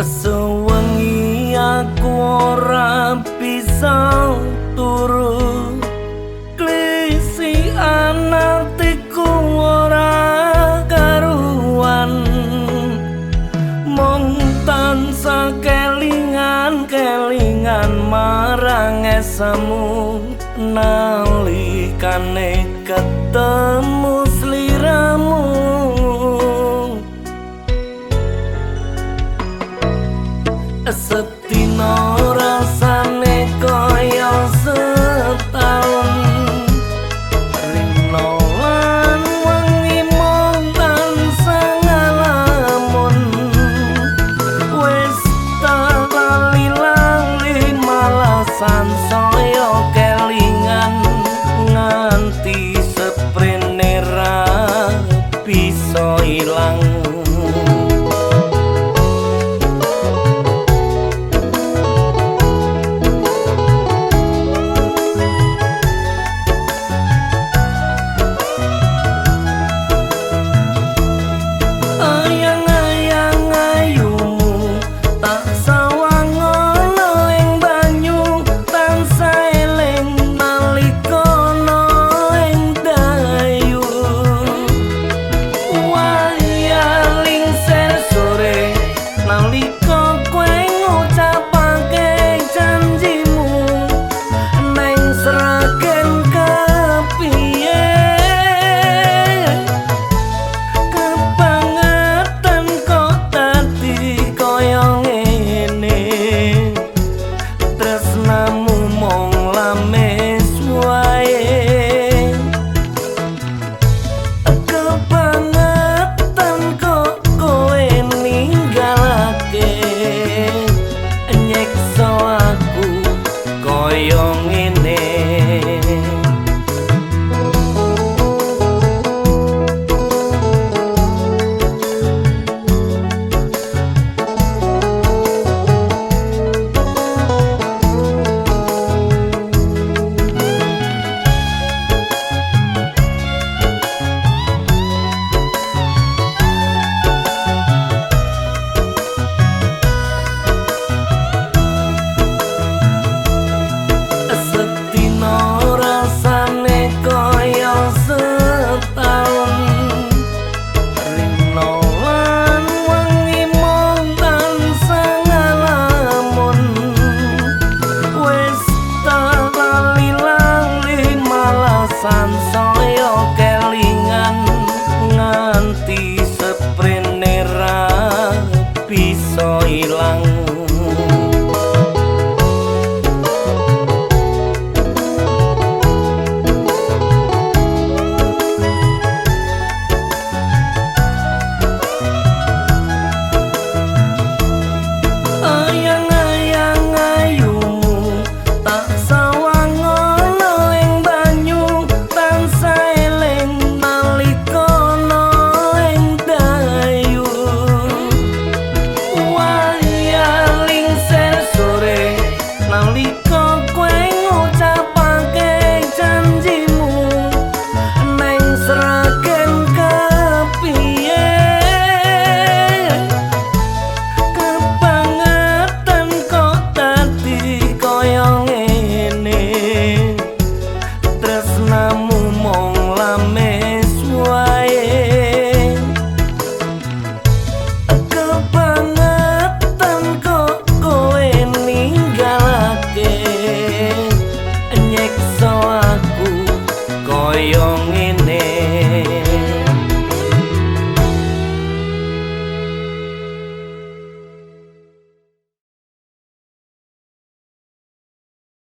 Sewengi aku ora bisa turu Klisi anatiku ora karuan. Mong tansah kelingan marang esemu nalikane ketemu canción.